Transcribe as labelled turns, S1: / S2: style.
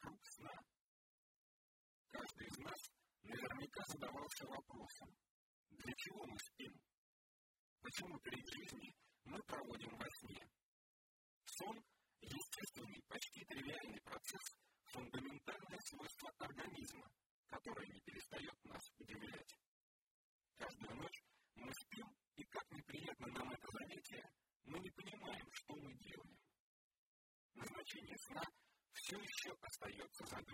S1: вокруг сна. Каждый из нас наверняка задавался вопросом, для чего мы спим? Почему перед жизнью мы проводим во сне? Сон – естественный, почти тривиальный процесс, фундаментальное свойство организма, которое не перестает нас удивлять. Каждую ночь мы спим, и как неприятно нам это занятие, мы не понимаем, что мы делаем. Назначение сна все еще остается загадкой.